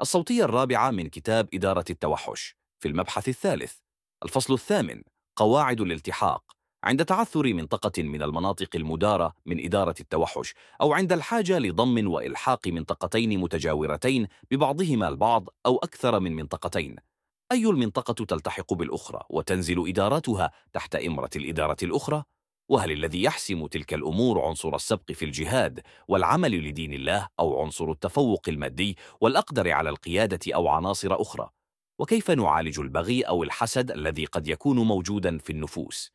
الصوتية الرابعة من كتاب إدارة التوحش في المبحث الثالث. الفصل الثامن قواعد الالتحاق. عند تعثر منطقة من المناطق المدارة من إدارة التوحش أو عند الحاجة لضم وإلحاق منطقتين متجاورتين ببعضهما البعض أو أكثر من منطقتين. أي المنطقة تلتحق بالأخرى وتنزل إداراتها تحت إمرة الإدارة الأخرى؟ وهل الذي يحسم تلك الأمور عنصر السبق في الجهاد والعمل لدين الله أو عنصر التفوق المادي والأقدر على القيادة أو عناصر أخرى؟ وكيف نعالج البغي أو الحسد الذي قد يكون موجودا في النفوس؟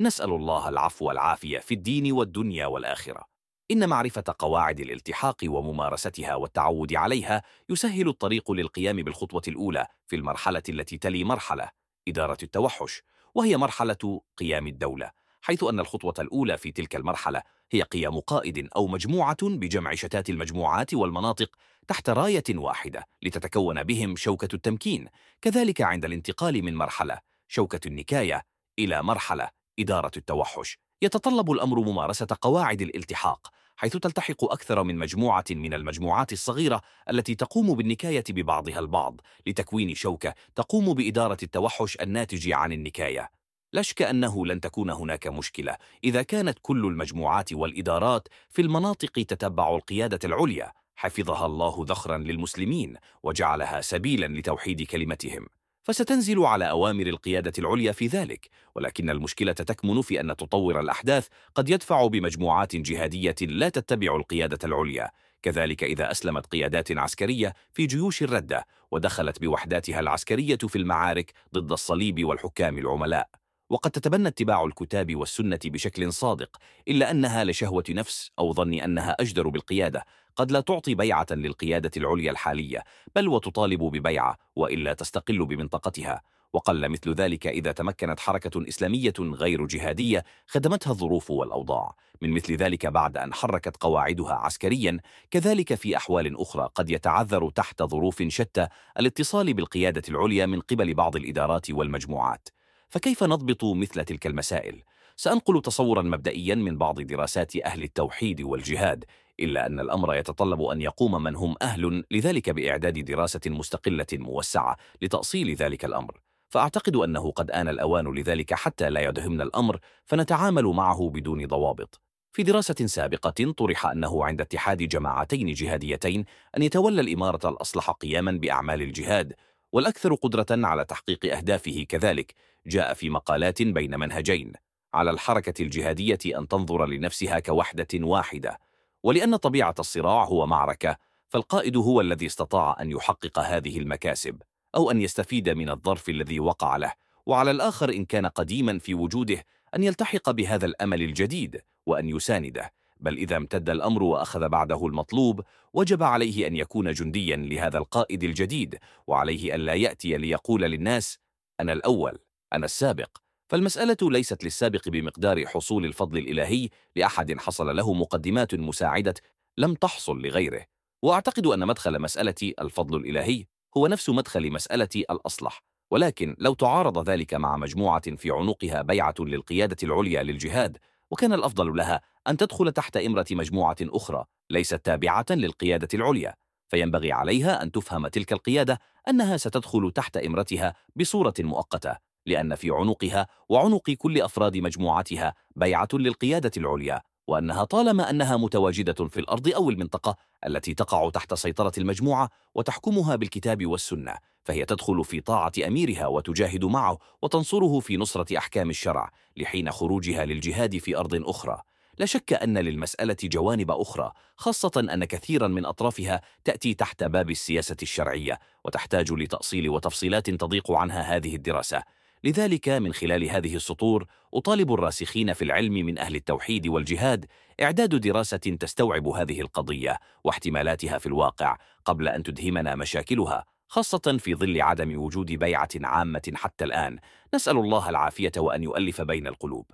نسأل الله العفو والعافية في الدين والدنيا والآخرة إن معرفة قواعد الالتحاق وممارستها والتعود عليها يسهل الطريق للقيام بالخطوة الأولى في المرحلة التي تلي مرحلة إدارة التوحش وهي مرحلة قيام الدولة حيث أن الخطوة الأولى في تلك المرحلة هي قيام قائد أو مجموعة بجمع شتات المجموعات والمناطق تحت راية واحدة لتتكون بهم شوكة التمكين كذلك عند الانتقال من مرحلة شوكة النكاية إلى مرحلة إدارة التوحش. يتطلب الأمر ممارسة قواعد الالتحاق حيث تلتحق أكثر من مجموعة من المجموعات الصغيرة التي تقوم بالنكاية ببعضها البعض لتكوين شوكة تقوم بإدارة التوحش الناتج عن النكاية. لا شك أنه لن تكون هناك مشكلة. إذا كانت كل المجموعات والإدارات في المناطق تتبع القيادة العليا حفظها الله ذخرا للمسلمين وجعلها سبيلا لتوحيد كلمتهم. فستنزل على أوامر القيادة العليا في ذلك. ولكن المشكلة تكمن في أن تطور الأحداث قد يدفع بمجموعات جهادية لا تتبع القيادة العليا. كذلك إذا أسلمت قيادات عسكرية في جيوش الردة ودخلت بوحداتها العسكرية في المعارك ضد الصليب والحكام العملاء. وقد تتبنى اتباع الكتاب والسنة بشكل صادق إلا أنها لشهوة نفس أو ظن أنها أجدر بالقيادة. قد لا تعطي بيعة للقيادة العليا الحالية بل وتطالب ببيعة وإلا تستقل بمنطقتها. وقل مثل ذلك إذا تمكنت حركة إسلامية غير جهادية خدمتها الظروف والأوضاع. من مثل ذلك بعد أن حركت قواعدها عسكريا كذلك في أحوال أخرى قد يتعذر تحت ظروف شتى الاتصال بالقيادة العليا من قبل بعض الإدارات والمجموعات. فكيف نضبط مثل تلك المسائل؟ سأنقل تصورا مبدئيا من بعض دراسات أهل التوحيد والجهاد إلا أن الأمر يتطلب أن يقوم من هم أهل لذلك بإعداد دراسة مستقلة موسعة لتأصيل ذلك الأمر فأعتقد أنه قد آن الأوان لذلك حتى لا يدهمنا الأمر فنتعامل معه بدون ضوابط في دراسة سابقة طرح أنه عند اتحاد جماعتين جهاديتين أن يتولى الإمارة الأصلح قياما بأعمال الجهاد والأكثر قدرة على تحقيق أهدافه كذلك جاء في مقالات بين منهجين على الحركة الجهادية أن تنظر لنفسها كوحدة واحدة ولأن طبيعة الصراع هو معركة فالقائد هو الذي استطاع أن يحقق هذه المكاسب أو أن يستفيد من الظرف الذي وقع له وعلى الآخر إن كان قديما في وجوده أن يلتحق بهذا الأمل الجديد وأن يسانده. بل إذا امتد الأمر وأخذ بعده المطلوب وجب عليه أن يكون جنديا لهذا القائد الجديد وعليه أن لا يأتي ليقول للناس أنا الأول أنا السابق. فالمسألة ليست للسابق بمقدار حصول الفضل الإلهي لأحد حصل له مقدمات مساعدة لم تحصل لغيره. وأعتقد أن مدخل مسألة الفضل الإلهي هو نفس مدخل مسألة الأصلح. ولكن لو تعارض ذلك مع مجموعة في عنقها بيعة للقيادة العليا للجهاد وكان الأفضل لها أن تدخل تحت إمرة مجموعة أخرى ليست تابعة للقيادة العليا فينبغي عليها أن تفهم تلك القيادة أنها ستدخل تحت إمرتها بصورة مؤقتة لأن في عنقها وعنق كل أفراد مجموعتها بيعة للقيادة العليا. وأنها طالما أنها متواجدة في الأرض أو المنطقة التي تقع تحت سيطرة المجموعة وتحكمها بالكتاب والسنة فهي تدخل في طاعة أميرها وتجاهد معه وتنصره في نصرة أحكام الشرع لحين خروجها للجهاد في أرض أخرى. لا شك أن للمسألة جوانب أخرى خاصة أن كثيرا من أطرافها تأتي تحت باب السياسة الشرعية وتحتاج لتأصيل وتفصيلات تضيق عنها هذه الدراسة. لذلك من خلال هذه السطور أطالب الراسخين في العلم من أهل التوحيد والجهاد إعداد دراسة تستوعب هذه القضية واحتمالاتها في الواقع قبل أن تدهمنا مشاكلها خاصة في ظل عدم وجود بيعة عامة حتى الآن. نسأل الله العافية وأن يؤلف بين القلوب.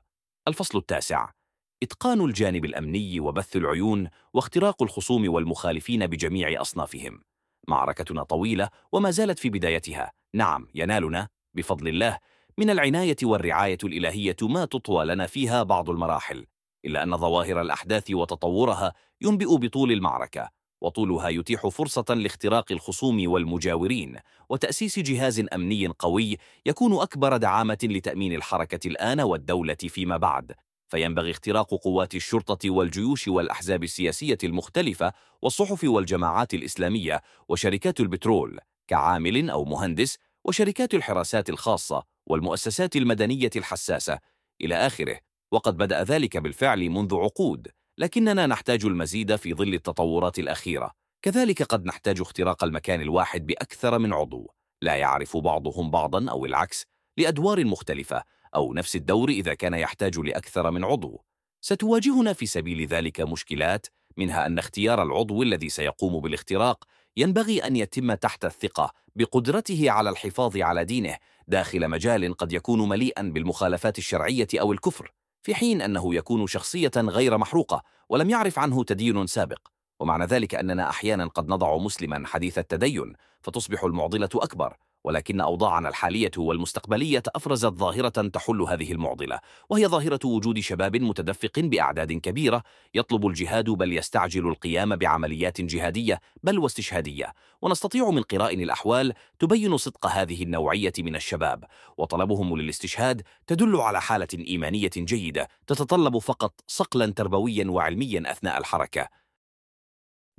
الفصل التاسع. إتقان الجانب الأمني وبث العيون واختراق الخصوم والمخالفين بجميع أصنافهم. معركتنا طويلة وما زالت في بدايتها. نعم ينالنا. بفضل الله. من العناية والرعاية الإلهية ما تطوى لنا فيها بعض المراحل إلا أن ظواهر الأحداث وتطورها ينبئ بطول المعركة وطولها يتيح فرصة لاختراق الخصوم والمجاورين وتأسيس جهاز أمني قوي يكون أكبر دعامة لتأمين الحركة الآن والدولة فيما بعد. فينبغي اختراق قوات الشرطة والجيوش والأحزاب السياسية المختلفة والصحف والجماعات الإسلامية وشركات البترول كعامل أو مهندس وشركات الحراسات الخاصة والمؤسسات المدنية الحساسة إلى آخره وقد بدأ ذلك بالفعل منذ عقود لكننا نحتاج المزيد في ظل التطورات الأخيرة. كذلك قد نحتاج اختراق المكان الواحد بأكثر من عضو. لا يعرف بعضهم بعضا أو العكس لأدوار مختلفة أو نفس الدور إذا كان يحتاج لأكثر من عضو. ستواجهنا في سبيل ذلك مشكلات منها أن اختيار العضو الذي سيقوم بالاختراق ينبغي أن يتم تحت الثقة بقدرته على الحفاظ على دينه داخل مجال قد يكون مليئا بالمخالفات الشرعية أو الكفر في حين أنه يكون شخصية غير محروقة ولم يعرف عنه تدين سابق. ومعنى ذلك أننا أحيانا قد نضع مسلما حديث التدين فتصبح المعضلة أكبر. ولكن أوضاعنا الحالية والمستقبلية أفرزت ظاهرة تحل هذه المعضلة وهي ظاهرة وجود شباب متدفق بأعداد كبيرة يطلب الجهاد بل يستعجل القيام بعمليات جهادية بل واستشهادية ونستطيع من قرائن الأحوال تبين صدق هذه النوعية من الشباب وطلبهم للاستشهاد تدل على حالة إيمانية جيدة تتطلب فقط صقلا تربويا وعلميا أثناء الحركة.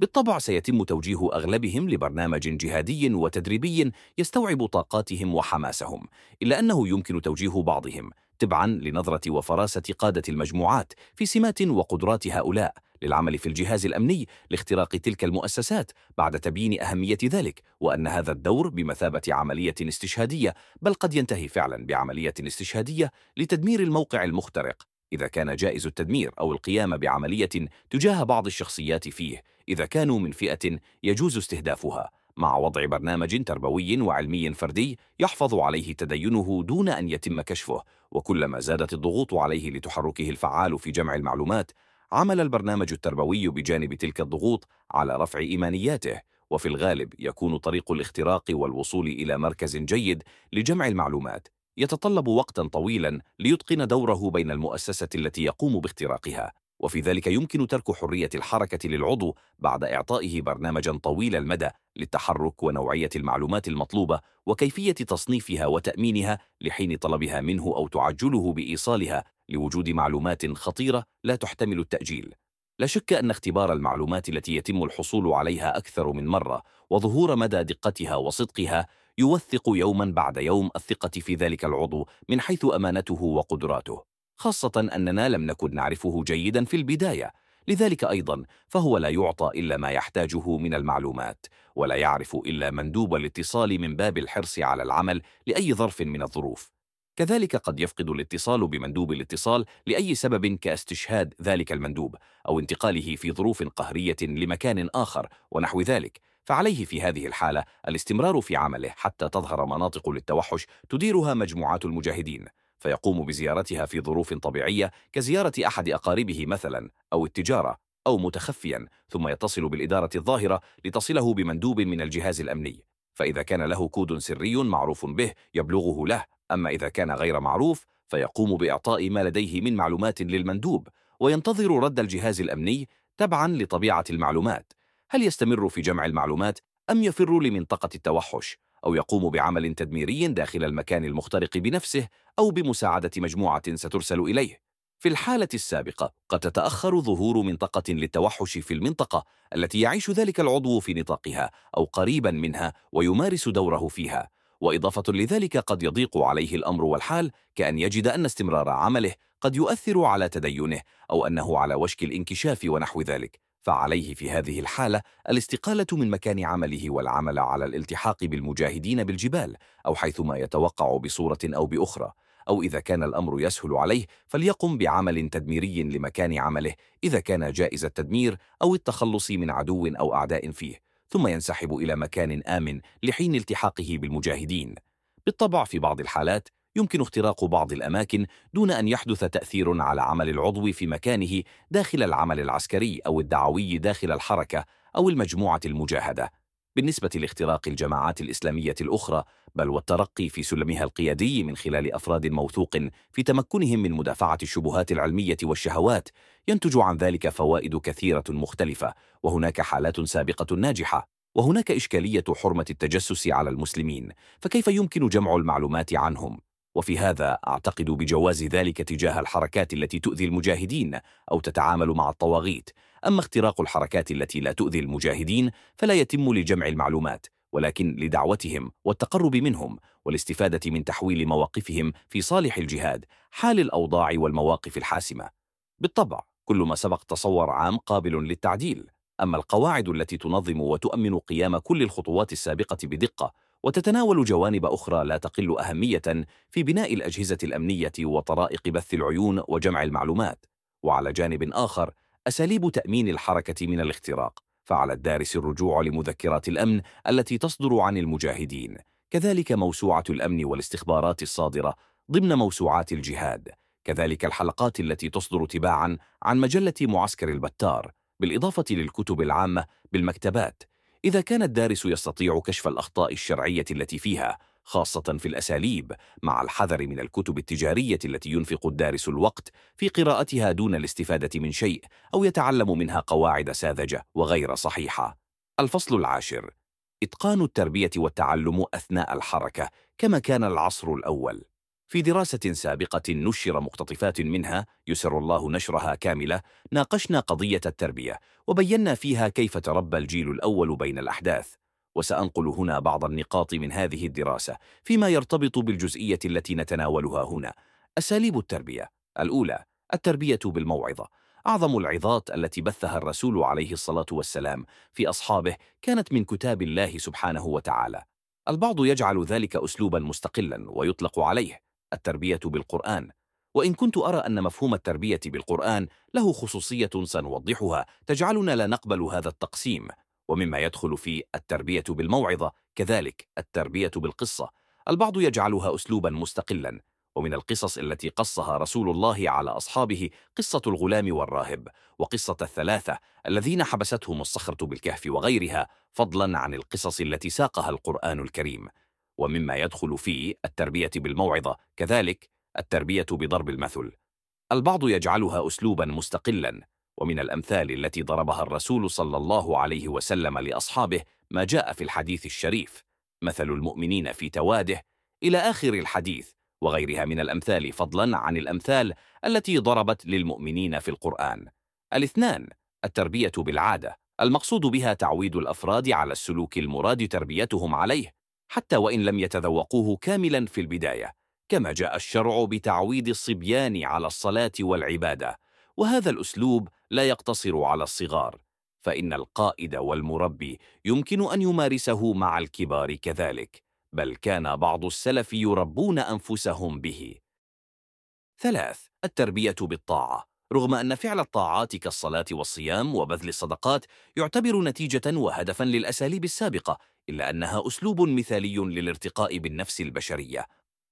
بالطبع سيتم توجيه أغلبهم لبرنامج جهادي وتدريبي يستوعب طاقاتهم وحماسهم إلا أنه يمكن توجيه بعضهم تبعا لنظرة وفراسة قادة المجموعات في سمات وقدرات هؤلاء للعمل في الجهاز الأمني لاختراق تلك المؤسسات بعد تبيين أهمية ذلك وأن هذا الدور بمثابة عملية استشهادية بل قد ينتهي فعلا بعملية استشهادية لتدمير الموقع المخترق إذا كان جائز التدمير أو القيام بعملية تجاه بعض الشخصيات فيه. إذا كانوا من فئة يجوز استهدافها مع وضع برنامج تربوي وعلمي فردي يحفظ عليه تدينه دون أن يتم كشفه وكلما زادت الضغوط عليه لتحركه الفعال في جمع المعلومات عمل البرنامج التربوي بجانب تلك الضغوط على رفع إيمانياته وفي الغالب يكون طريق الاختراق والوصول إلى مركز جيد لجمع المعلومات يتطلب وقتا طويلا ليتقن دوره بين المؤسسة التي يقوم باختراقها. وفي ذلك يمكن ترك حرية الحركة للعضو بعد إعطائه برنامجا طويل المدى للتحرك ونوعية المعلومات المطلوبة وكيفية تصنيفها وتأمينها لحين طلبها منه أو تعجله بإيصالها لوجود معلومات خطيرة لا تحتمل التأجيل. لا شك أن اختبار المعلومات التي يتم الحصول عليها أكثر من مرة وظهور مدى دقتها وصدقها يوثق يوما بعد يوم الثقة في ذلك العضو من حيث أمانته وقدراته. خاصة أننا لم نكن نعرفه جيدا في البداية. لذلك أيضا فهو لا يعطى إلا ما يحتاجه من المعلومات ولا يعرف إلا مندوب الاتصال من باب الحرص على العمل لأي ظرف من الظروف. كذلك قد يفقد الاتصال بمندوب الاتصال لأي سبب كاستشهاد ذلك المندوب أو انتقاله في ظروف قهرية لمكان آخر ونحو ذلك. فعليه في هذه الحالة الاستمرار في عمله حتى تظهر مناطق للتوحش تديرها مجموعات المجاهدين. فيقوم بزيارتها في ظروف طبيعية كزيارة أحد أقاربه مثلا أو التجارة أو متخفيا ثم يتصل بالإدارة الظاهرة لتصله بمندوب من الجهاز الأمني. فإذا كان له كود سري معروف به يبلغه له أما إذا كان غير معروف فيقوم بإعطاء ما لديه من معلومات للمندوب وينتظر رد الجهاز الأمني تبعا لطبيعة المعلومات. هل يستمر في جمع المعلومات أم يفر لمنطقة التوحش؟ أو يقوم بعمل تدميري داخل المكان المخترق بنفسه أو بمساعدة مجموعة سترسل إليه. في الحالة السابقة قد تتأخر ظهور منطقة للتوحش في المنطقة التي يعيش ذلك العضو في نطاقها أو قريبا منها ويمارس دوره فيها. وإضافة لذلك قد يضيق عليه الأمر والحال كأن يجد أن استمرار عمله قد يؤثر على تدينه أو أنه على وشك الانكشاف ونحو ذلك. فعليه في هذه الحالة الاستقالة من مكان عمله والعمل على الالتحاق بالمجاهدين بالجبال أو حيثما يتوقع بصورة أو بأخرى أو إذا كان الأمر يسهل عليه فليقم بعمل تدميري لمكان عمله إذا كان جائز التدمير أو التخلص من عدو أو أعداء فيه ثم ينسحب إلى مكان آمن لحين التحاقه بالمجاهدين. بالطبع في بعض الحالات يمكن اختراق بعض الأماكن دون أن يحدث تأثير على عمل العضو في مكانه داخل العمل العسكري أو الدعوي داخل الحركة أو المجموعة المجاهدة بالنسبة لاختراق الجماعات الإسلامية الأخرى بل والترقي في سلمها القيادي من خلال أفراد موثوق في تمكنهم من مدافعة الشبهات العلمية والشهوات ينتج عن ذلك فوائد كثيرة مختلفة وهناك حالات سابقة ناجحة وهناك إشكالية حرمة التجسس على المسلمين فكيف يمكن جمع المعلومات عنهم؟ وفي هذا أعتقد بجواز ذلك تجاه الحركات التي تؤذي المجاهدين أو تتعامل مع الطواغيت. أما اختراق الحركات التي لا تؤذي المجاهدين فلا يتم لجمع المعلومات ولكن لدعوتهم والتقرب منهم والاستفادة من تحويل مواقفهم في صالح الجهاد حال الأوضاع والمواقف الحاسمة. بالطبع كل ما سبق تصور عام قابل للتعديل. أما القواعد التي تنظم وتؤمن قيام كل الخطوات السابقة بدقة وتتناول جوانب أخرى لا تقل أهمية في بناء الأجهزة الأمنية وطرائق بث العيون وجمع المعلومات. وعلى جانب آخر أساليب تأمين الحركة من الاختراق. فعلى الدارس الرجوع لمذكرات الأمن التي تصدر عن المجاهدين. كذلك موسوعة الأمن والاستخبارات الصادرة ضمن موسوعات الجهاد. كذلك الحلقات التي تصدر تباعا عن مجلة معسكر البتار بالإضافة للكتب العامة بالمكتبات. إذا كان الدارس يستطيع كشف الأخطاء الشرعية التي فيها خاصة في الأساليب مع الحذر من الكتب التجارية التي ينفق الدارس الوقت في قراءتها دون الاستفادة من شيء أو يتعلم منها قواعد ساذجة وغير صحيحة. الفصل العاشر إتقان التربية والتعلم أثناء الحركة كما كان العصر الأول. في دراسة سابقة نشر مقتطفات منها يسر الله نشرها كاملة ناقشنا قضية التربية وبينا فيها كيف تربى الجيل الأول بين الأحداث. وسأنقل هنا بعض النقاط من هذه الدراسة فيما يرتبط بالجزئية التي نتناولها هنا. أساليب التربية. الأولى التربية بالموعظة. أعظم العظات التي بثها الرسول عليه الصلاة والسلام في أصحابه كانت من كتاب الله سبحانه وتعالى. البعض يجعل ذلك أسلوبا مستقلا ويطلق عليه. التربية بالقرآن. وإن كنت أرى أن مفهوم التربية بالقرآن له خصوصية سنوضحها تجعلنا لا نقبل هذا التقسيم. ومما يدخل في التربية بالموعظة كذلك التربية بالقصة. البعض يجعلها أسلوبا مستقلا. ومن القصص التي قصها رسول الله على أصحابه قصة الغلام والراهب وقصة الثلاثة الذين حبستهم الصخرة بالكهف وغيرها فضلا عن القصص التي ساقها القرآن الكريم. ومما يدخل في التربية بالموعظة كذلك التربية بضرب المثل. البعض يجعلها أسلوبا مستقلا ومن الأمثال التي ضربها الرسول صلى الله عليه وسلم لأصحابه ما جاء في الحديث الشريف مثل المؤمنين في تواده إلى آخر الحديث وغيرها من الأمثال فضلا عن الأمثال التي ضربت للمؤمنين في القرآن. الاثنان التربية بالعادة المقصود بها تعويد الأفراد على السلوك المراد تربيتهم عليه حتى وإن لم يتذوقوه كاملا في البداية كما جاء الشرع بتعويد الصبيان على الصلاة والعبادة وهذا الأسلوب لا يقتصر على الصغار فإن القائد والمربي يمكن أن يمارسه مع الكبار كذلك بل كان بعض السلف يربون أنفسهم به. ثلاث التربية بالطاعة. رغم أن فعل الطاعات كالصلاة والصيام وبذل الصدقات يعتبر نتيجة وهدفا للأساليب السابقة إلا أنها أسلوب مثالي للارتقاء بالنفس البشرية.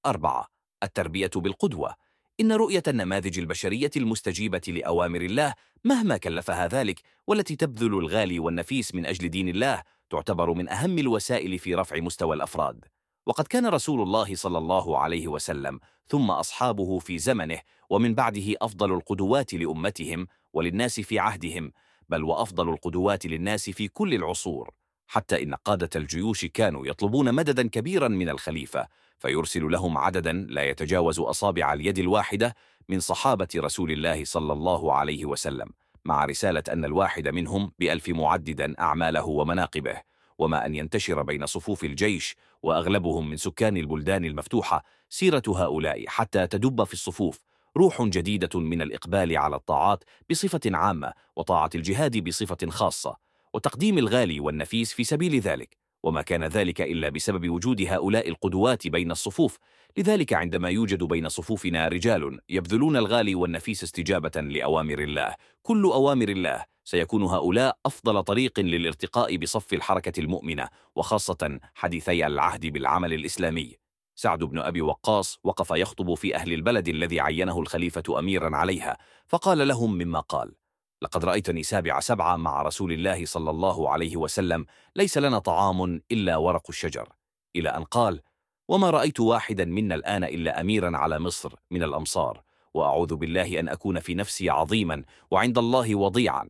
أربعة التربية بالقدوة. إن رؤية النماذج البشرية المستجيبة لأوامر الله مهما كلفها ذلك والتي تبذل الغالي والنفيس من أجل دين الله تعتبر من أهم الوسائل في رفع مستوى الأفراد. وقد كان رسول الله صلى الله عليه وسلم ثم أصحابه في زمنه ومن بعده أفضل القدوات لأمتهم وللناس في عهدهم بل وأفضل القدوات للناس في كل العصور. حتى إن قادة الجيوش كانوا يطلبون مددا كبيرا من الخليفة فيرسل لهم عددا لا يتجاوز أصابع اليد الواحدة من صحابة رسول الله صلى الله عليه وسلم مع رسالة أن الواحد منهم بألف معددا أعماله ومناقبه وما أن ينتشر بين صفوف الجيش وأغلبهم من سكان البلدان المفتوحة سيرة هؤلاء حتى تدب في الصفوف روح جديدة من الإقبال على الطاعات بصفة عامة وطاعة الجهاد بصفة خاصة. وتقديم الغالي والنفيس في سبيل ذلك وما كان ذلك إلا بسبب وجود هؤلاء القدوات بين الصفوف. لذلك عندما يوجد بين صفوفنا رجال يبذلون الغالي والنفيس استجابة لأوامر الله كل أوامر الله سيكون هؤلاء أفضل طريق للارتقاء بصف الحركة المؤمنة وخاصة حديثي العهد بالعمل الإسلامي. سعد بن أبي وقاص وقف يخطب في أهل البلد الذي عينه الخليفة أميرا عليها فقال لهم مما قال لقد رأيتني سابع سبعة مع رسول الله صلى الله عليه وسلم ليس لنا طعام إلا ورق الشجر. إلى أن قال وما رأيت واحدا منا الآن إلا أميرا على مصر من الأمصار وأعوذ بالله أن أكون في نفسي عظيما وعند الله وضيعا.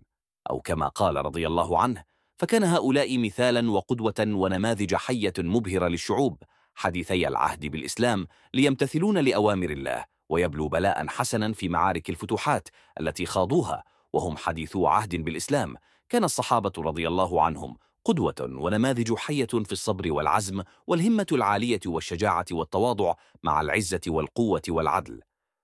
أو كما قال رضي الله عنه فكان هؤلاء مثالا وقدوة ونماذج حية مبهرة للشعوب حديثي العهد بالإسلام ليمتثلون لأوامر الله ويبلوا بلاء حسنا في معارك الفتوحات التي خاضوها وهم حديثو عهد بالإسلام. كان الصحابة رضي الله عنهم قدوة ونماذج حية في الصبر والعزم والهمة العالية والشجاعة والتواضع مع العزة والقوة والعدل.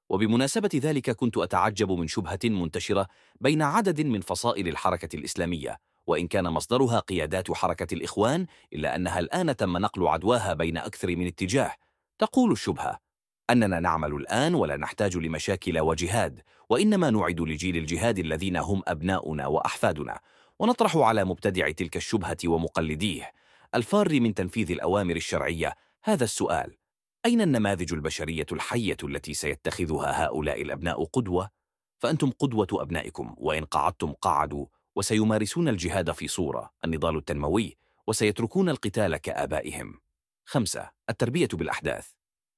وبمناسبة ذلك كنت أتعجب من شبهة منتشرة بين عدد من فصائل الحركة الإسلامية وإن كان مصدرها قيادات حركة الإخوان إلا أنها الآن تم نقل عدواها بين أكثر من اتجاه. تقول الشبهة أننا نعمل الآن ولا نحتاج لمشاكل وجهاد وإنما نعد لجيل الجهاد الذين هم أبناؤنا وأحفادنا. ونطرح على مبتدع تلك الشبهة ومقلديه. الفار من تنفيذ الأوامر الشرعية. هذا السؤال. أين النماذج البشرية الحية التي سيتخذها هؤلاء الأبناء قدوة؟ فأنتم قدوة أبنائكم وإن قعدتم قعدوا وسيمارسون الجهاد في صورة النضال التنموي وسيتركون القتال كآبائهم. خمسة. التربية بالأحداث.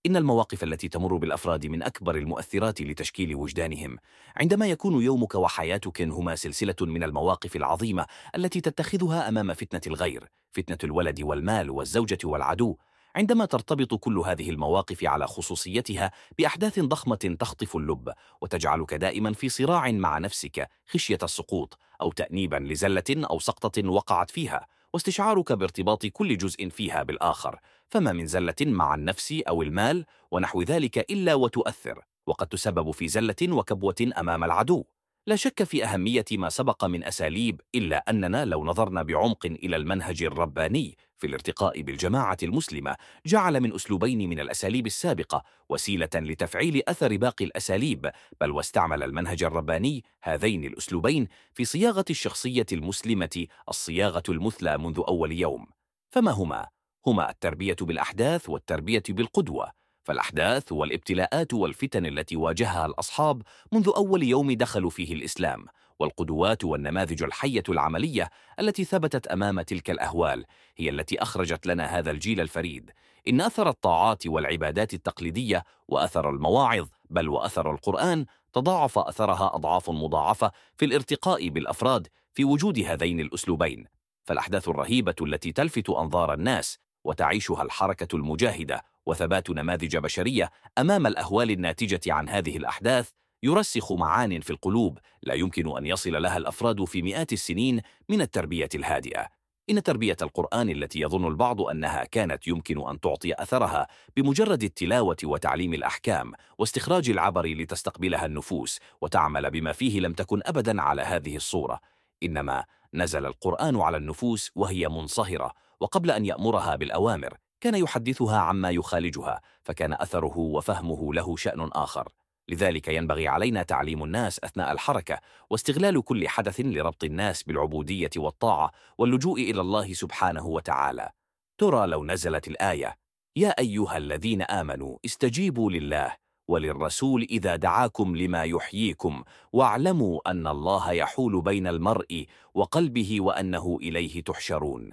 إن المواقف التي تمر بالأفراد من أكبر المؤثرات لتشكيل وجدانهم. عندما يكون يومك وحياتك هما سلسلة من المواقف العظيمة التي تتخذها أمام فتنة الغير فتنة الولد والمال والزوجة والعدو عندما ترتبط كل هذه المواقف على خصوصيتها بأحداث ضخمة تخطف اللب وتجعلك دائما في صراع مع نفسك خشية السقوط أو تأنيبا لزلة أو سقطة وقعت فيها. واستشعارك بارتباط كل جزء فيها بالآخر فما من زلة مع النفس أو المال ونحو ذلك إلا وتؤثر وقد تسبب في زلة وكبوة أمام العدو. لا شك في أهمية ما سبق من أساليب إلا أننا لو نظرنا بعمق إلى المنهج الرباني في الارتقاء بالجماعة المسلمة جعل من أسلوبين من الأساليب السابقة وسيلة لتفعيل أثر باقي الأساليب بل واستعمل المنهج الرباني هذين الأسلوبين في صياغة الشخصية المسلمة الصياغة المثلى منذ أول يوم فما هما؟ هما التربية بالأحداث والتربية بالقدوة فالأحداث والابتلاءات والفتن التي واجهها الأصحاب منذ أول يوم دخلوا فيه الإسلام والقدوات والنماذج الحية العملية التي ثبتت أمام تلك الأهوال هي التي أخرجت لنا هذا الجيل الفريد. إن أثر الطاعات والعبادات التقليدية وأثر المواعظ بل وأثر القرآن تضاعف أثرها أضعاف مضاعفة في الارتقاء بالأفراد في وجود هذين الأسلوبين. فالأحداث الرهيبة التي تلفت أنظار الناس وتعيشها الحركة المجاهدة وثبات نماذج بشرية أمام الأهوال الناتجة عن هذه الأحداث يرسخ معان في القلوب لا يمكن أن يصل لها الأفراد في مئات السنين من التربية الهادئة. إن تربية القرآن التي يظن البعض أنها كانت يمكن أن تعطي أثرها بمجرد التلاوة وتعليم الأحكام واستخراج العبر لتستقبلها النفوس وتعمل بما فيه لم تكن أبدا على هذه الصورة. إنما نزل القرآن على النفوس وهي منصهرة وقبل أن يأمرها بالأوامر كان يحدثها عما يخالجها فكان أثره وفهمه له شأن آخر. لذلك ينبغي علينا تعليم الناس أثناء الحركة واستغلال كل حدث لربط الناس بالعبودية والطاعة واللجوء إلى الله سبحانه وتعالى. ترى لو نزلت الآية يا أيها الذين آمنوا استجيبوا لله وللرسول إذا دعاكم لما يحييكم واعلموا أن الله يحول بين المرء وقلبه وأنه إليه تحشرون.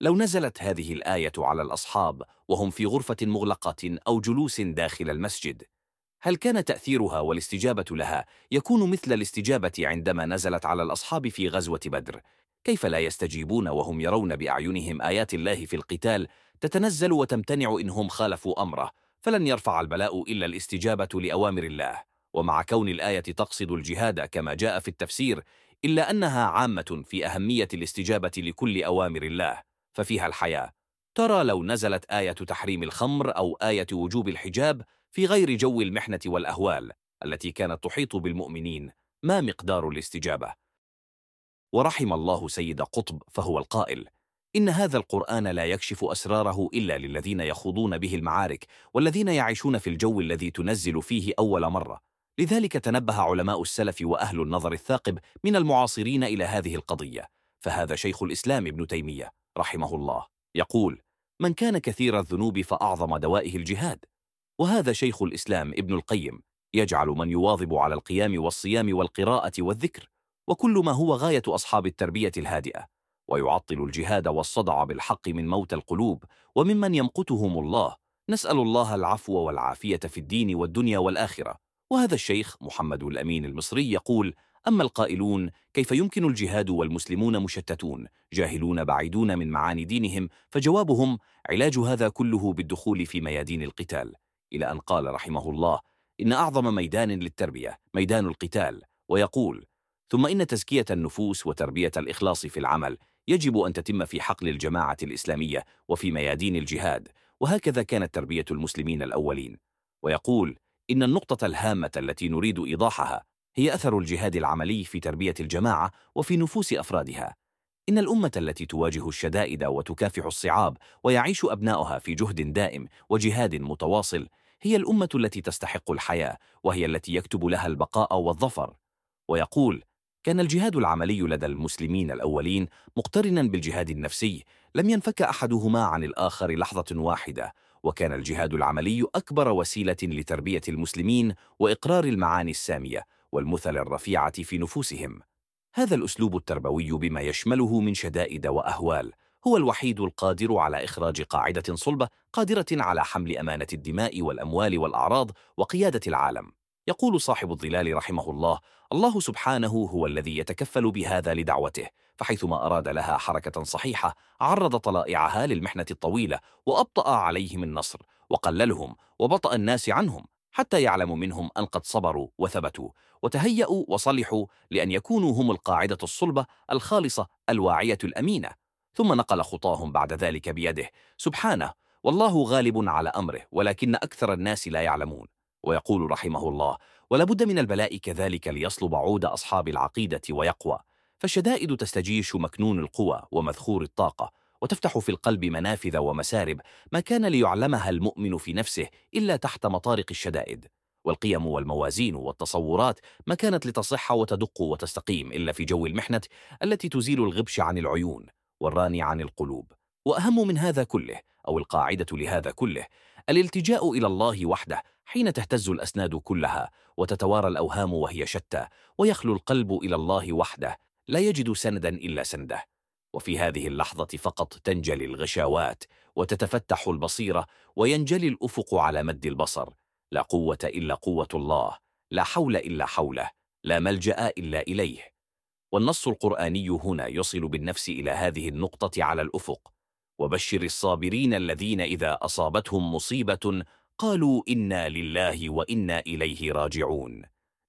لو نزلت هذه الآية على الأصحاب وهم في غرفة مغلقة أو جلوس داخل المسجد هل كان تأثيرها والاستجابة لها يكون مثل الاستجابة عندما نزلت على الأصحاب في غزوة بدر؟ كيف لا يستجيبون وهم يرون بأعينهم آيات الله في القتال تتنزل وتمتنع إنهم خالفوا أمره؟ فلن يرفع البلاء إلا الاستجابة لأوامر الله. ومع كون الآية تقصد الجهاد كما جاء في التفسير إلا أنها عامة في أهمية الاستجابة لكل أوامر الله. ففيها الحياة. ترى لو نزلت آية تحريم الخمر أو آية وجوب الحجاب في غير جو المحنة والأهوال التي كانت تحيط بالمؤمنين ما مقدار الاستجابة. ورحم الله سيد قطب فهو القائل إن هذا القرآن لا يكشف أسراره إلا للذين يخوضون به المعارك والذين يعيشون في الجو الذي تنزل فيه أول مرة. لذلك تنبه علماء السلف وأهل النظر الثاقب من المعاصرين إلى هذه القضية. فهذا شيخ الإسلام ابن تيمية رحمه الله يقول من كان كثير الذنوب فأعظم دوائه الجهاد. وهذا شيخ الإسلام ابن القيم يجعل من يواظب على القيام والصيام والقراءة والذكر وكل ما هو غاية أصحاب التربية الهادئة ويعطل الجهاد والصدع بالحق من موت القلوب وممن يمقتهم الله. نسأل الله العفو والعافية في الدين والدنيا والآخرة. وهذا الشيخ محمد الأمين المصري يقول أما القائلون كيف يمكن الجهاد والمسلمون مشتتون؟ جاهلون بعيدون من معاني دينهم فجوابهم علاج هذا كله بالدخول في ميادين القتال. إلى أن قال رحمه الله إن أعظم ميدان للتربية ميدان القتال. ويقول ثم إن تزكية النفوس وتربية الإخلاص في العمل يجب أن تتم في حقل الجماعة الإسلامية وفي ميادين الجهاد وهكذا كانت تربية المسلمين الأولين. ويقول إن النقطة الهامة التي نريد إيضاحها هي أثر الجهاد العملي في تربية الجماعة وفي نفوس أفرادها. إن الأمة التي تواجه الشدائد وتكافح الصعاب ويعيش أبناؤها في جهد دائم وجهاد متواصل هي الأمة التي تستحق الحياة وهي التي يكتب لها البقاء والظفر. ويقول كان الجهاد العملي لدى المسلمين الأولين مقترنا بالجهاد النفسي لم ينفك أحدهما عن الآخر لحظة واحدة وكان الجهاد العملي أكبر وسيلة لتربية المسلمين وإقرار المعاني السامية والمثل الرفيعة في نفوسهم. هذا الأسلوب التربوي بما يشمله من شدائد وأهوال هو الوحيد القادر على إخراج قاعدة صلبة قادرة على حمل أمانة الدماء والأموال والأعراض وقيادة العالم. يقول صاحب الظلال رحمه الله الله سبحانه هو الذي يتكفل بهذا لدعوته فحيثما أراد لها حركة صحيحة عرض طلائعها للمحنة الطويلة وأبطأ عليهم النصر وقللهم وبطأ الناس عنهم حتى يعلم منهم أن قد صبروا وثبتوا وتهيأوا وصلحوا لأن يكونوا هم القاعدة الصلبة الخالصة الواعية الأمينة ثم نقل خطاهم بعد ذلك بيده. سبحانه والله غالب على أمره ولكن أكثر الناس لا يعلمون. ويقول رحمه الله ولابد من البلاء كذلك ليصلب عود أصحاب العقيدة ويقوى. فالشدائد تستجيش مكنون القوى ومذخور الطاقة وتفتح في القلب منافذ ومسارب ما كان ليعلمها المؤمن في نفسه إلا تحت مطارق الشدائد. والقيم والموازين والتصورات ما كانت لتصح وتدق وتستقيم إلا في جو المحنة التي تزيل الغبش عن العيون. والراني عن القلوب وأهم من هذا كله أو القاعدة لهذا كله الالتجاء إلى الله وحده حين تهتز الأسناد كلها وتتوارى الأوهام وهي شتى ويخلو القلب إلى الله وحده لا يجد سندا إلا سنده. وفي هذه اللحظة فقط تنجلي الغشاوات وتتفتح البصيرة وينجلي الأفق على مد البصر. لا قوة إلا قوة الله لا حول إلا حوله لا ملجأ إلا إليه. والنص القرآني هنا يصل بالنفس إلى هذه النقطة على الأفق. وبشر الصابرين الذين إذا أصابتهم مصيبة قالوا إنا لله وإنا إليه راجعون.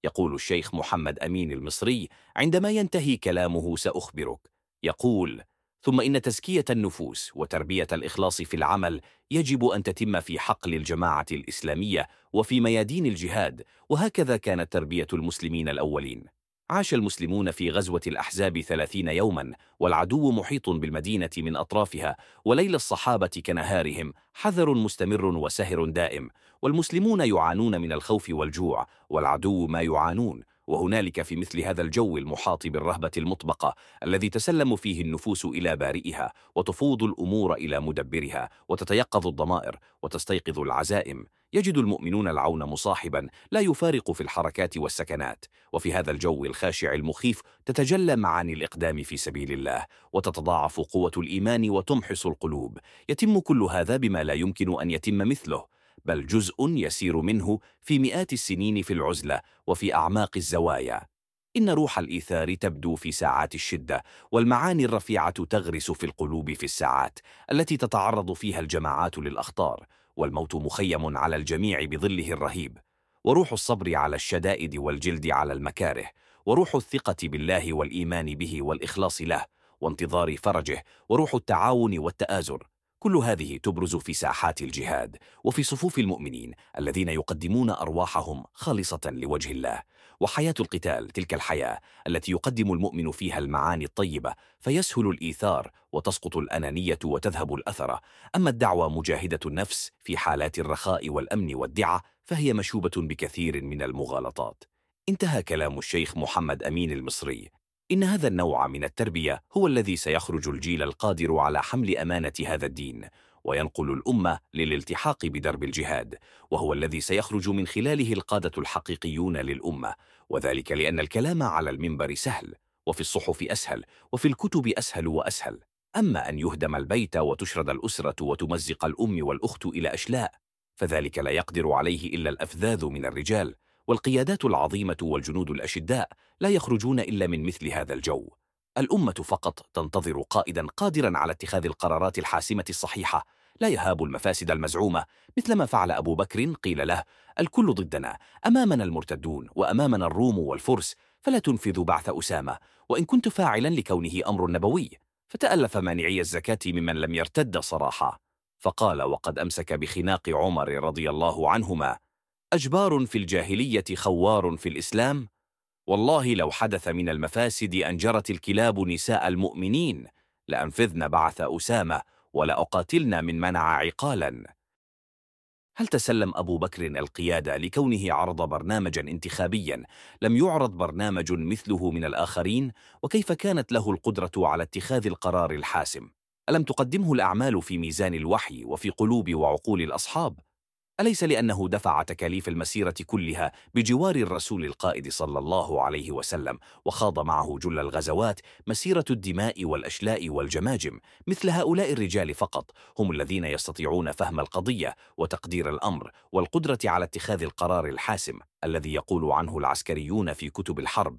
يقول الشيخ محمد أمين المصري عندما ينتهي كلامه سأخبرك. يقول ثم إن تزكية النفوس وتربية الإخلاص في العمل يجب أن تتم في حقل الجماعة الإسلامية وفي ميادين الجهاد وهكذا كانت تربية المسلمين الأولين. عاش المسلمون في غزوة الأحزاب ثلاثين يوما والعدو محيط بالمدينة من أطرافها وليل الصحابة كنهارهم حذر مستمر وسهر دائم والمسلمون يعانون من الخوف والجوع والعدو ما يعانون وهنالك في مثل هذا الجو المحاط بالرهبة المطبقة الذي تسلم فيه النفوس إلى بارئها وتفوض الأمور إلى مدبرها وتتيقظ الضمائر وتستيقظ العزائم. يجد المؤمنون العون مصاحبا لا يفارق في الحركات والسكنات وفي هذا الجو الخاشع المخيف تتجلى معاني الإقدام في سبيل الله وتتضاعف قوة الإيمان وتمحص القلوب. يتم كل هذا بما لا يمكن أن يتم مثله بل جزء يسير منه في مئات السنين في العزلة وفي أعماق الزوايا. إن روح الإيثار تبدو في ساعات الشدة والمعاني الرفيعة تغرس في القلوب في الساعات التي تتعرض فيها الجماعات للأخطار. والموت مخيم على الجميع بظله الرهيب. وروح الصبر على الشدائد والجلد على المكاره. وروح الثقة بالله والإيمان به والإخلاص له. وانتظار فرجه. وروح التعاون والتآزر. كل هذه تبرز في ساحات الجهاد. وفي صفوف المؤمنين الذين يقدمون أرواحهم خالصة لوجه الله. وحياة القتال تلك الحياة التي يقدم المؤمن فيها المعاني الطيبة فيسهل الإيثار وتسقط الأنانية وتذهب الأثرة أما الدعوة مجاهدة النفس في حالات الرخاء والأمن والدعة فهي مشوبة بكثير من المغالطات. انتهى كلام الشيخ محمد أمين المصري. إن هذا النوع من التربية هو الذي سيخرج الجيل القادر على حمل أمانة هذا الدين. وينقل الأمة للالتحاق بدرب الجهاد وهو الذي سيخرج من خلاله القادة الحقيقيون للأمة. وذلك لأن الكلام على المنبر سهل وفي الصحف أسهل وفي الكتب أسهل وأسهل. أما أن يهدم البيت وتشرد الأسرة وتمزق الأم والأخت إلى أشلاء فذلك لا يقدر عليه إلا الأفذاذ من الرجال. والقيادات العظيمة والجنود الأشداء لا يخرجون إلا من مثل هذا الجو. الأمة فقط تنتظر قائدا قادرا على اتخاذ القرارات الحاسمة الصحيحة. لا يهاب المفاسد المزعومة. مثلما فعل أبو بكر قيل له الكل ضدنا. أمامنا المرتدون وأمامنا الروم والفرس فلا تنفذ بعث أسامة. وإن كنت فاعلا لكونه أمر نبوي. فتألف مانعي الزكاة ممن لم يرتد صراحة. فقال وقد أمسك بخناق عمر رضي الله عنهما. أجبار في الجاهلية خوار في الإسلام. والله لو حدث من المفاسد أن جرت الكلاب نساء المؤمنين لأنفذن بعث أسامة ولأقاتلن من منع عقالا هل تسلم أبو بكر القيادة لكونه عرض برنامجا انتخابيا لم يعرض برنامج مثله من الآخرين وكيف كانت له القدرة على اتخاذ القرار الحاسم؟ ألم تقدمه الأعمال في ميزان الوحي وفي قلوب وعقول الأصحاب؟ أليس لأنه دفع تكاليف المسيرة كلها بجوار الرسول القائد صلى الله عليه وسلم وخاض معه جل الغزوات مسيرة الدماء والأشلاء والجماجم مثل هؤلاء الرجال فقط هم الذين يستطيعون فهم القضية وتقدير الأمر والقدرة على اتخاذ القرار الحاسم الذي يقول عنه العسكريون في كتب الحرب.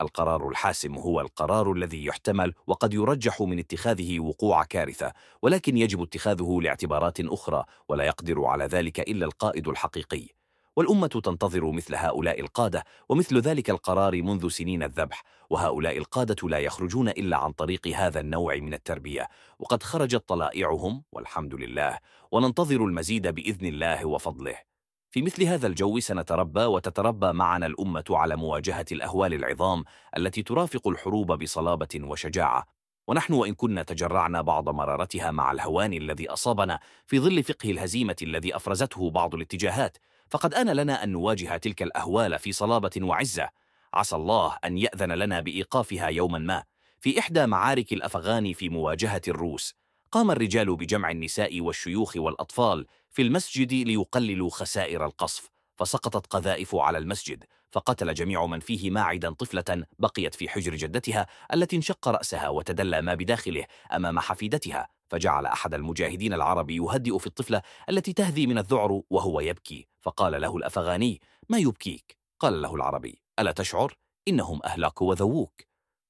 القرار الحاسم هو القرار الذي يحتمل وقد يرجح من اتخاذه وقوع كارثة ولكن يجب اتخاذه لاعتبارات أخرى ولا يقدر على ذلك إلا القائد الحقيقي. والأمة تنتظر مثل هؤلاء القادة ومثل ذلك القرار منذ سنين الذبح وهؤلاء القادة لا يخرجون إلا عن طريق هذا النوع من التربية. وقد خرجت طلائعهم والحمد لله وننتظر المزيد بإذن الله وفضله. في مثل هذا الجو سنتربى وتتربى معنا الأمة على مواجهة الأهوال العظام التي ترافق الحروب بصلابة وشجاعة. ونحن وإن كنا تجرعنا بعض مرارتها مع الهوان الذي أصابنا في ظل فقه الهزيمة الذي أفرزته بعض الاتجاهات. فقد آن لنا أن نواجه تلك الأهوال في صلابة وعزة. عسى الله أن يأذن لنا بإيقافها يوما ما. في إحدى معارك الأفغان في مواجهة الروس. قام الرجال بجمع النساء والشيوخ والأطفال في المسجد ليقللوا خسائر القصف فسقطت قذائف على المسجد فقتل جميع من فيه ماعدا طفلة بقيت في حجر جدتها التي انشق رأسها وتدلى ما بداخله أمام حفيدتها فجعل أحد المجاهدين العرب يهدئ في الطفلة التي تهذي من الذعر وهو يبكي فقال له الأفغاني ما يبكيك؟ قال له العربي ألا تشعر؟ إنهم أهلاك وذووك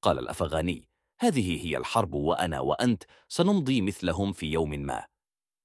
قال الأفغاني هذه هي الحرب وأنا وأنت سنمضي مثلهم في يوم ما.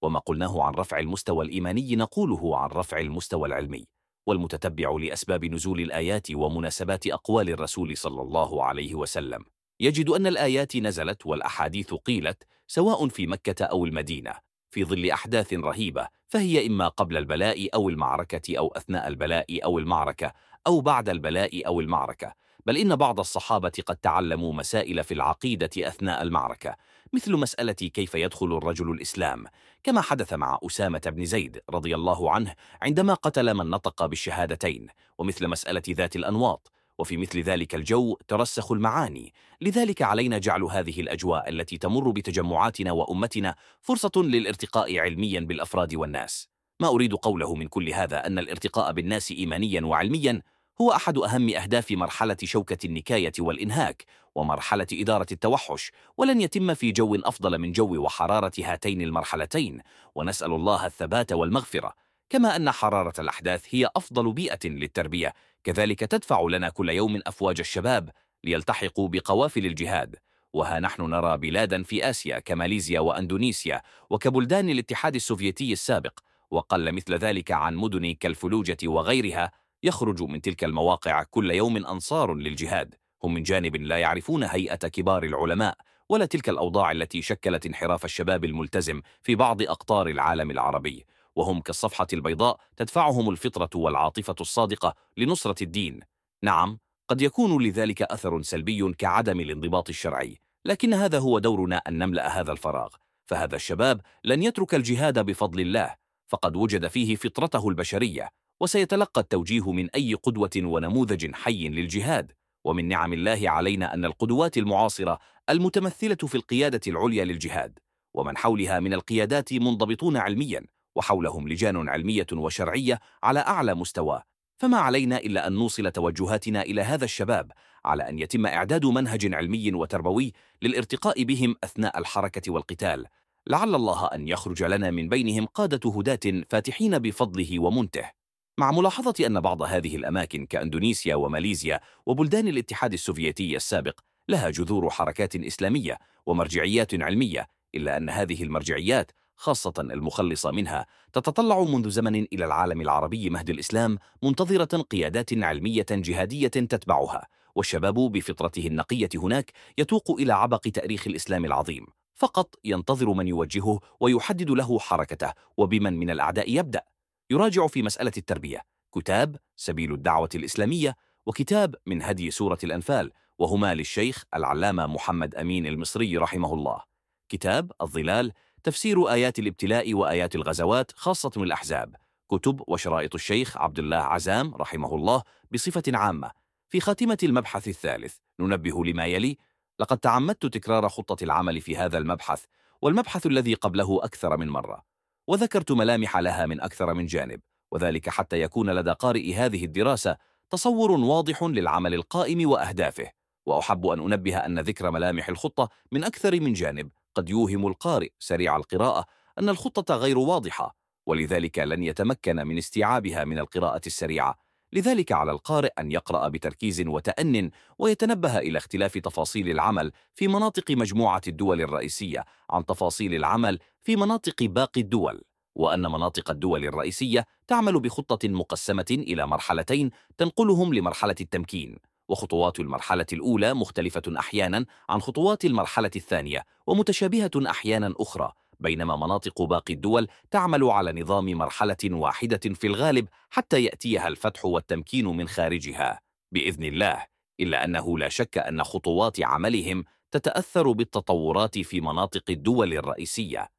وما قلناه عن رفع المستوى الإيماني نقوله عن رفع المستوى العلمي والمتتبع لأسباب نزول الآيات ومناسبات أقوال الرسول صلى الله عليه وسلم. يجد أن الآيات نزلت والأحاديث قيلت سواء في مكة أو المدينة في ظل أحداث رهيبة فهي إما قبل البلاء أو المعركة أو أثناء البلاء أو المعركة أو بعد البلاء أو المعركة. بل إن بعض الصحابة قد تعلموا مسائل في العقيدة أثناء المعركة مثل مسألة كيف يدخل الرجل الإسلام. كما حدث مع أسامة بن زيد رضي الله عنه عندما قتل من نطق بالشهادتين ومثل مسألة ذات الأنواط وفي مثل ذلك الجو ترسخ المعاني. لذلك علينا جعل هذه الأجواء التي تمر بتجمعاتنا وأمتنا فرصة للارتقاء علميا بالأفراد والناس. ما أريد قوله من كل هذا أن الارتقاء بالناس إيمانيا وعلميا هو أحد أهم أهداف مرحلة شوكة النكاية والإنهاك ومرحلة إدارة التوحش ولن يتم في جو أفضل من جو وحرارة هاتين المرحلتين ونسأل الله الثبات والمغفرة. كما أن حرارة الأحداث هي أفضل بيئة للتربية كذلك تدفع لنا كل يوم أفواج الشباب ليلتحقوا بقوافل الجهاد. وها نحن نرى بلادا في آسيا كماليزيا وأندونيسيا وكبلدان الاتحاد السوفيتي السابق وقل مثل ذلك عن مدن كالفلوجة وغيرها يخرج من تلك المواقع كل يوم أنصار للجهاد. هم من جانب لا يعرفون هيئة كبار العلماء ولا تلك الأوضاع التي شكلت انحراف الشباب الملتزم في بعض أقطار العالم العربي. وهم كالصفحة البيضاء تدفعهم الفطرة والعاطفة الصادقة لنصرة الدين. نعم قد يكون لذلك أثر سلبي كعدم الانضباط الشرعي لكن هذا هو دورنا أن نملأ هذا الفراغ. فهذا الشباب لن يترك الجهاد بفضل الله فقد وجد فيه فطرته البشرية. وسيتلقى التوجيه من أي قدوة ونموذج حي للجهاد. ومن نعم الله علينا أن القدوات المعاصرة المتمثلة في القيادة العليا للجهاد ومن حولها من القيادات منضبطون علميا وحولهم لجان علمية وشرعية على أعلى مستوى. فما علينا إلا أن نوصل توجهاتنا إلى هذا الشباب على أن يتم إعداد منهج علمي وتربوي للارتقاء بهم أثناء الحركة والقتال. لعل الله أن يخرج لنا من بينهم قادة هداة فاتحين بفضله ومنته. مع ملاحظة أن بعض هذه الأماكن كأندونيسيا وماليزيا وبلدان الاتحاد السوفيتي السابق لها جذور حركات إسلامية ومرجعيات علمية إلا أن هذه المرجعيات خاصة المخلصة منها تتطلع منذ زمن إلى العالم العربي مهد الإسلام منتظرة قيادات علمية جهادية تتبعها والشباب بفطرته النقية هناك يتوق إلى عبق تأريخ الإسلام العظيم. فقط ينتظر من يوجهه ويحدد له حركته وبمن من الأعداء يبدأ. يراجع في مسألة التربية كتاب سبيل الدعوة الإسلامية وكتاب من هدي سورة الأنفال وهما للشيخ العلامة محمد أمين المصري رحمه الله. كتاب الظلال تفسير آيات الابتلاء وآيات الغزوات خاصة الأحزاب. كتب وشرائط الشيخ عبد الله عزام رحمه الله بصفة عامة. في خاتمة المبحث الثالث ننبه لما يلي لقد تعمدت تكرار خطة العمل في هذا المبحث والمبحث الذي قبله أكثر من مرة. وذكرت ملامح لها من أكثر من جانب وذلك حتى يكون لدى قارئ هذه الدراسة تصور واضح للعمل القائم وأهدافه وأحب أن أنبه أن ذكر ملامح الخطة من أكثر من جانب. قد يوهم القارئ سريع القراءة أن الخطة غير واضحة ولذلك لن يتمكن من استيعابها من القراءة السريعة. لذلك على القارئ أن يقرأ بتركيز وتأن ويتنبه إلى اختلاف تفاصيل العمل في مناطق مجموعة الدول الرئيسية عن تفاصيل العمل في مناطق باقي الدول وأن مناطق الدول الرئيسية تعمل بخطة مقسمة إلى مرحلتين تنقلهم لمرحلة التمكين وخطوات المرحلة الأولى مختلفة أحيانا عن خطوات المرحلة الثانية ومتشابهة أحيانا أخرى بينما مناطق باقي الدول تعمل على نظام مرحلة واحدة في الغالب حتى يأتيها الفتح والتمكين من خارجها. بإذن الله إلا أنه لا شك أن خطوات عملهم تتأثر بالتطورات في مناطق الدول الرئيسية.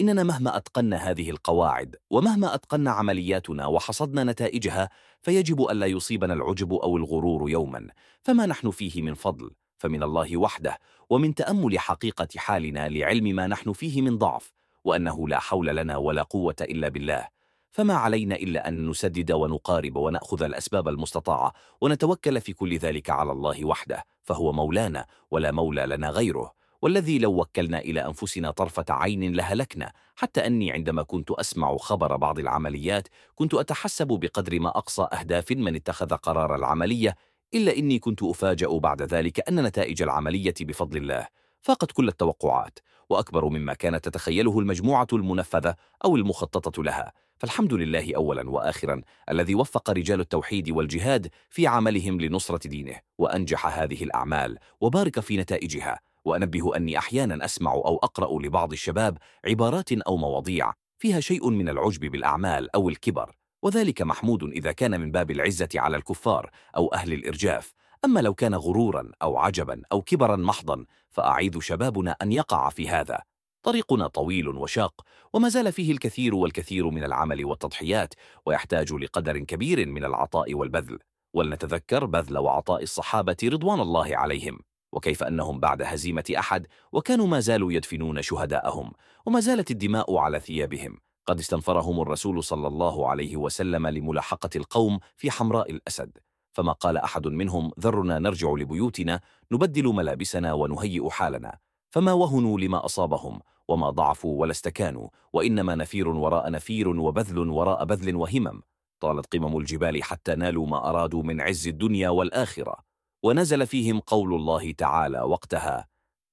إننا مهما أتقنا هذه القواعد ومهما أتقنا عملياتنا وحصدنا نتائجها فيجب ألا يصيبنا العجب أو الغرور يوما. فما نحن فيه من فضل فمن الله وحده ومن تأمل حقيقة حالنا لعلم ما نحن فيه من ضعف وأنه لا حول لنا ولا قوة إلا بالله. فما علينا إلا أن نسدد ونقارب ونأخذ الأسباب المستطاعة ونتوكل في كل ذلك على الله وحده فهو مولانا ولا مولى لنا غيره. والذي لو وكلنا إلى أنفسنا طرفة عين لهلكنا. حتى أني عندما كنت أسمع خبر بعض العمليات كنت أتحسب بقدر ما أقصى أهداف من اتخذ قرار العملية إلا إني كنت أفاجأ بعد ذلك أن نتائج العملية بفضل الله. فاقت كل التوقعات وأكبر مما كانت تتخيله المجموعة المنفذة أو المخططة لها. فالحمد لله أولا وآخرا الذي وفق رجال التوحيد والجهاد في عملهم لنصرة دينه وأنجح هذه الأعمال وبارك في نتائجها. وأنبه أني أحيانا أسمع أو أقرأ لبعض الشباب عبارات أو مواضيع فيها شيء من العجب بالأعمال أو الكبر وذلك محمود إذا كان من باب العزة على الكفار أو أهل الإرجاف. أما لو كان غرورا أو عجبا أو كبرا محضا فأعيذ شبابنا أن يقع في هذا. طريقنا طويل وشاق وما زال فيه الكثير والكثير من العمل والتضحيات ويحتاج لقدر كبير من العطاء والبذل. ولنتذكر بذل وعطاء الصحابة رضوان الله عليهم. وكيف أنهم بعد هزيمة أحد وكانوا ما زالوا يدفنون شهداءهم وما زالت الدماء على ثيابهم. قد استنفرهم الرسول صلى الله عليه وسلم لملاحقة القوم في حمراء الأسد. فما قال أحد منهم ذرنا نرجع لبيوتنا نبدل ملابسنا ونهيئ حالنا. فما وهنوا لما أصابهم وما ضعفوا ولا استكانوا وإنما نفير وراء نفير وبذل وراء بذل وهمم. طالت قمم الجبال حتى نالوا ما أرادوا من عز الدنيا والآخرة. ونزل فيهم قول الله تعالى وقتها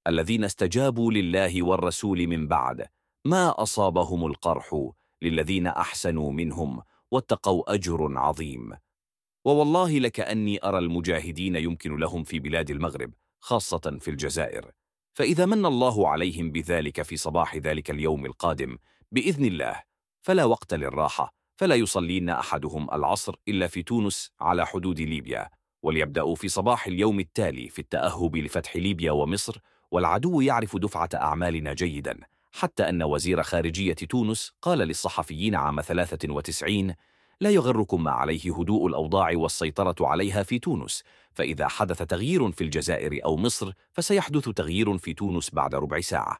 الذين استجابوا لله والرسول من بعد ما أصابهم القرح للذين أحسنوا منهم واتقوا أجر عظيم. ووالله لكأني أرى المجاهدين يمكن لهم في بلاد المغرب خاصة في الجزائر. فإذا من الله عليهم بذلك في صباح ذلك اليوم القادم بإذن الله فلا وقت للراحة فلا يصلين أحدهم العصر إلا في تونس على حدود ليبيا. وليبدأوا في صباح اليوم التالي في التأهب لفتح ليبيا ومصر والعدو يعرف دفعة أعمالنا جيداً. حتى أن وزير خارجية تونس قال للصحفيين عام 93 لا يغركم ما عليه هدوء الأوضاع والسيطرة عليها في تونس فإذا حدث تغيير في الجزائر أو مصر فسيحدث تغيير في تونس بعد ربع ساعة.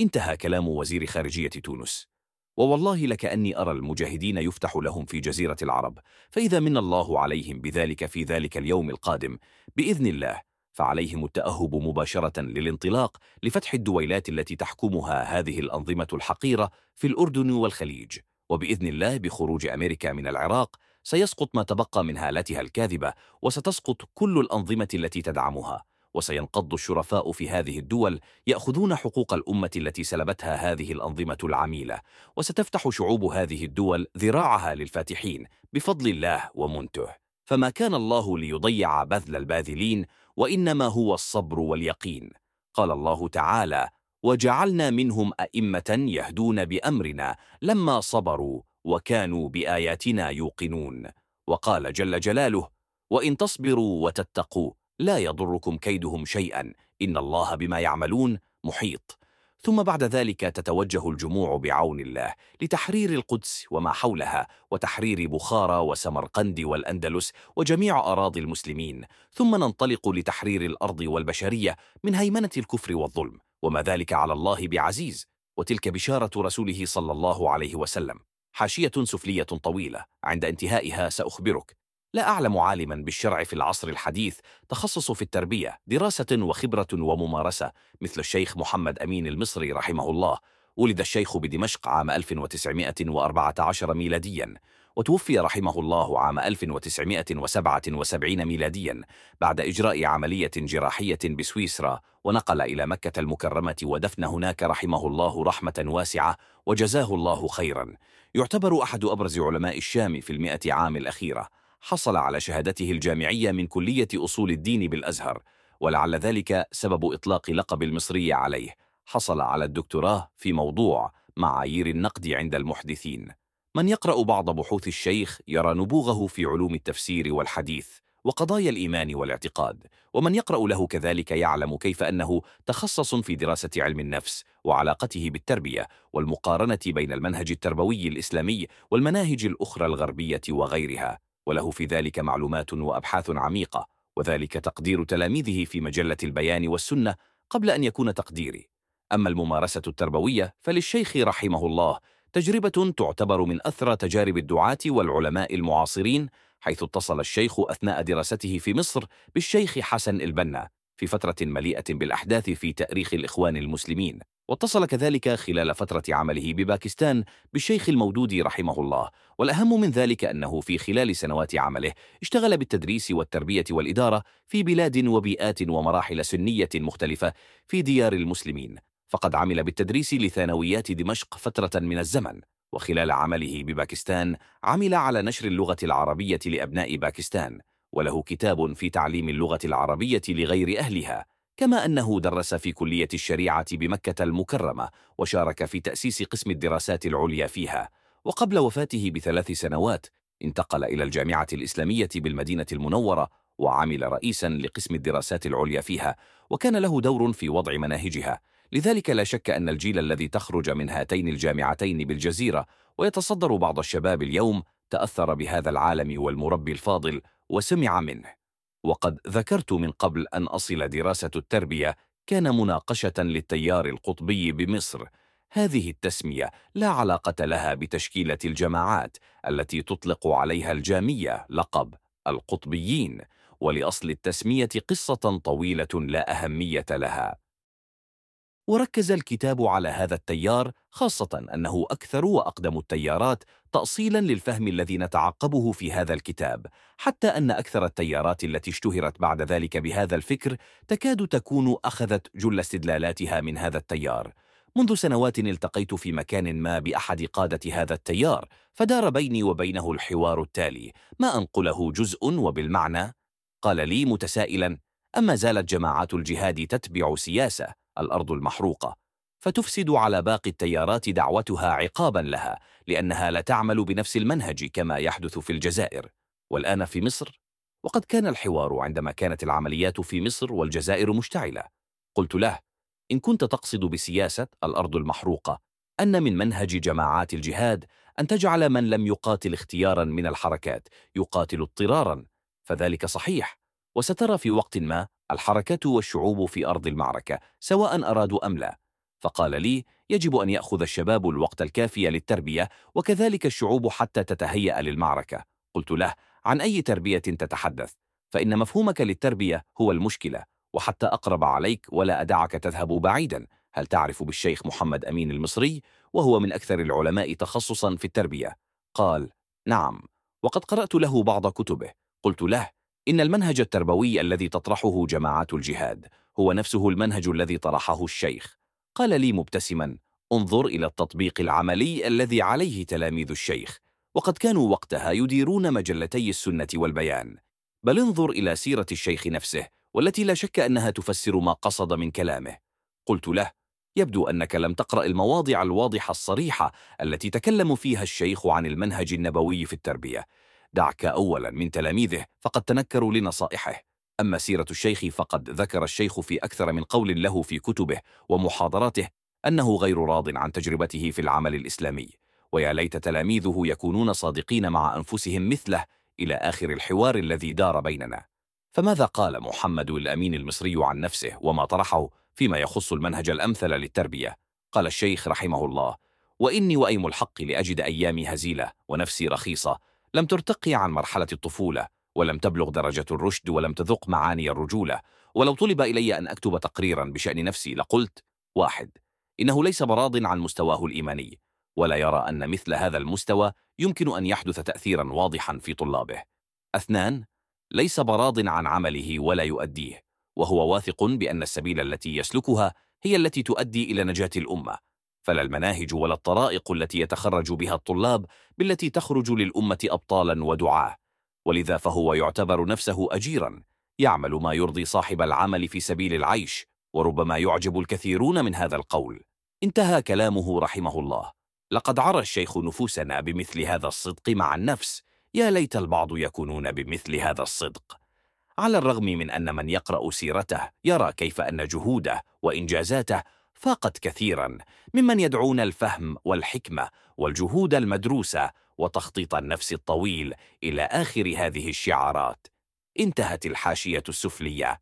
انتهى كلام وزير خارجية تونس. ووالله لكأني أرى المجاهدين يفتح لهم في جزيرة العرب فإذا من الله عليهم بذلك في ذلك اليوم القادم بإذن الله فعليهم التأهب مباشرة للانطلاق لفتح الدويلات التي تحكمها هذه الأنظمة الحقيرة في الأردن والخليج. وبإذن الله بخروج أمريكا من العراق سيسقط ما تبقى من هالتها الكاذبة وستسقط كل الأنظمة التي تدعمها. وسينقض الشرفاء في هذه الدول يأخذون حقوق الأمة التي سلبتها هذه الأنظمة العميلة. وستفتح شعوب هذه الدول ذراعها للفاتحين بفضل الله ومنته. فما كان الله ليضيع بذل الباذلين وإنما هو الصبر واليقين. قال الله تعالى وجعلنا منهم أئمة يهدون بأمرنا لما صبروا وكانوا بآياتنا يوقنون وقال جل جلاله وإن تصبروا وتتقوا لا يضركم كيدهم شيئا. إن الله بما يعملون محيط. ثم بعد ذلك تتوجه الجموع بعون الله لتحرير القدس وما حولها وتحرير بخارى وسمرقند والأندلس وجميع أراضي المسلمين. ثم ننطلق لتحرير الأرض والبشرية من هيمنة الكفر والظلم. وما ذلك على الله بعزيز. وتلك بشارة رسوله صلى الله عليه وسلم. حاشية سفلية طويلة. عند انتهائها سأخبرك. لا أعلم عالما بالشرع في العصر الحديث تخصص في التربية دراسة وخبرة وممارسة مثل الشيخ محمد أمين المصري رحمه الله. ولد الشيخ بدمشق عام 1914 ميلاديا وتوفي رحمه الله عام 1977 ميلاديا بعد إجراء عملية جراحية بسويسرا ونقل إلى مكة المكرمة ودفن هناك رحمه الله رحمة واسعة وجزاه الله خيرا. يعتبر أحد أبرز علماء الشام في المئة عام الأخيرة. حصل على شهادته الجامعية من كلية أصول الدين بالأزهر ولعل ذلك سبب إطلاق لقب المصري عليه. حصل على الدكتوراه في موضوع معايير النقد عند المحدثين. من يقرأ بعض بحوث الشيخ يرى نبوغه في علوم التفسير والحديث وقضايا الإيمان والاعتقاد ومن يقرأ له كذلك يعلم كيف أنه تخصص في دراسة علم النفس وعلاقته بالتربية والمقارنة بين المنهج التربوي الإسلامي والمناهج الأخرى الغربية وغيرها. وله في ذلك معلومات وأبحاث عميقة وذلك تقدير تلاميذه في مجلة البيان والسنة قبل أن يكون تقديري. أما الممارسة التربوية فللشيخ رحمه الله تجربة تعتبر من أثرى تجارب الدعاة والعلماء المعاصرين حيث اتصل الشيخ أثناء دراسته في مصر بالشيخ حسن البنا في فترة مليئة بالأحداث في تأريخ الإخوان المسلمين. واتصل كذلك خلال فترة عمله بباكستان بالشيخ المودودي رحمه الله. والأهم من ذلك أنه في خلال سنوات عمله اشتغل بالتدريس والتربية والإدارة في بلاد وبيئات ومراحل سنية مختلفة في ديار المسلمين. فقد عمل بالتدريس لثانويات دمشق فترة من الزمن. وخلال عمله بباكستان عمل على نشر اللغة العربية لأبناء باكستان. وله كتاب في تعليم اللغة العربية لغير أهلها. كما أنه درس في كلية الشريعة بمكة المكرمة وشارك في تأسيس قسم الدراسات العليا فيها. وقبل وفاته بثلاث سنوات انتقل إلى الجامعة الإسلامية بالمدينة المنورة وعمل رئيسا لقسم الدراسات العليا فيها وكان له دور في وضع مناهجها. لذلك لا شك أن الجيل الذي تخرج من هاتين الجامعتين بالجزيرة ويتصدر بعض الشباب اليوم تأثر بهذا العالم والمربي الفاضل وسمع منه. وقد ذكرت من قبل أن أصل دراسة التربية كان مناقشة للتيار القطبي بمصر. هذه التسمية لا علاقة لها بتشكيلة الجماعات التي تطلق عليها الجامية لقب القطبيين ولأصل التسمية قصة طويلة لا أهمية لها. وركز الكتاب على هذا التيار خاصة أنه أكثر وأقدم التيارات تأصيلا للفهم الذي نتعقبه في هذا الكتاب. حتى أن أكثر التيارات التي اشتهرت بعد ذلك بهذا الفكر تكاد تكون أخذت جل استدلالاتها من هذا التيار. منذ سنوات التقيت في مكان ما بأحد قادة هذا التيار فدار بيني وبينه الحوار التالي. ما أنقله جزء وبالمعنى؟ قال لي متسائلا أما زالت جماعات الجهاد تتبع سياسة. الأرض المحروقة فتفسد على باقي التيارات دعوتها عقابا لها لأنها لا تعمل بنفس المنهج كما يحدث في الجزائر. والآن في مصر؟ وقد كان الحوار عندما كانت العمليات في مصر والجزائر مشتعلة. قلت له إن كنت تقصد بسياسة الأرض المحروقة أن من منهج جماعات الجهاد أن تجعل من لم يقاتل اختيارا من الحركات يقاتل اضطرارا فذلك صحيح. وسترى في وقت ما الحركة والشعوب في أرض المعركة سواء أرادوا أم لا. فقال لي يجب أن يأخذ الشباب الوقت الكافي للتربية وكذلك الشعوب حتى تتهيأ للمعركة. قلت له عن أي تربية تتحدث؟ فإن مفهومك للتربية هو المشكلة وحتى أقرب عليك ولا أدعك تذهب بعيدا. هل تعرف بالشيخ محمد أمين المصري؟ وهو من أكثر العلماء تخصصا في التربية. قال نعم وقد قرأت له بعض كتبه. قلت له إن المنهج التربوي الذي تطرحه جماعات الجهاد هو نفسه المنهج الذي طرحه الشيخ. قال لي مبتسما انظر إلى التطبيق العملي الذي عليه تلاميذ الشيخ وقد كانوا وقتها يديرون مجلتي السنة والبيان. بل انظر إلى سيرة الشيخ نفسه والتي لا شك أنها تفسر ما قصد من كلامه. قلت له يبدو أنك لم تقرأ المواضع الواضحة الصريحة التي تكلم فيها الشيخ عن المنهج النبوي في التربية. دعك أولا من تلاميذه فقد تنكروا لنصائحه. أما سيرة الشيخ فقد ذكر الشيخ في أكثر من قول له في كتبه ومحاضراته أنه غير راض عن تجربته في العمل الإسلامي. ويا ليت تلاميذه يكونون صادقين مع أنفسهم مثله إلى آخر الحوار الذي دار بيننا. فماذا قال محمد الأمين المصري عن نفسه وما طرحه فيما يخص المنهج الأمثل للتربية؟ قال الشيخ رحمه الله وإني وأيم الحق لأجد أيامي هزيلة ونفسي رخيصة لم ترتقي عن مرحلة الطفولة ولم تبلغ درجة الرشد ولم تذق معاني الرجولة. ولو طلب إلي أن أكتب تقريرا بشأن نفسي لقلت واحد إنه ليس براض عن مستواه الإيماني ولا يرى أن مثل هذا المستوى يمكن أن يحدث تأثيرا واضحا في طلابه. اثنان ليس براض عن عمله ولا يؤديه وهو واثق بأن السبيل التي يسلكها هي التي تؤدي إلى نجاة الأمة. فلا المناهج ولا الطرائق التي يتخرج بها الطلاب بالتي تخرج للأمة أبطالا ودعاة. ولذا فهو يعتبر نفسه أجيرا يعمل ما يرضي صاحب العمل في سبيل العيش وربما يعجب الكثيرون من هذا القول. انتهى كلامه رحمه الله. لقد عرى الشيخ نفوسنا بمثل هذا الصدق مع النفس. يا ليت البعض يكونون بمثل هذا الصدق. على الرغم من أن من يقرأ سيرته يرى كيف أن جهوده وإنجازاته فاقت كثيرا ممن يدعون الفهم والحكمة والجهود المدروسة وتخطيط النفس الطويل إلى آخر هذه الشعارات. انتهت الحاشية السفلية.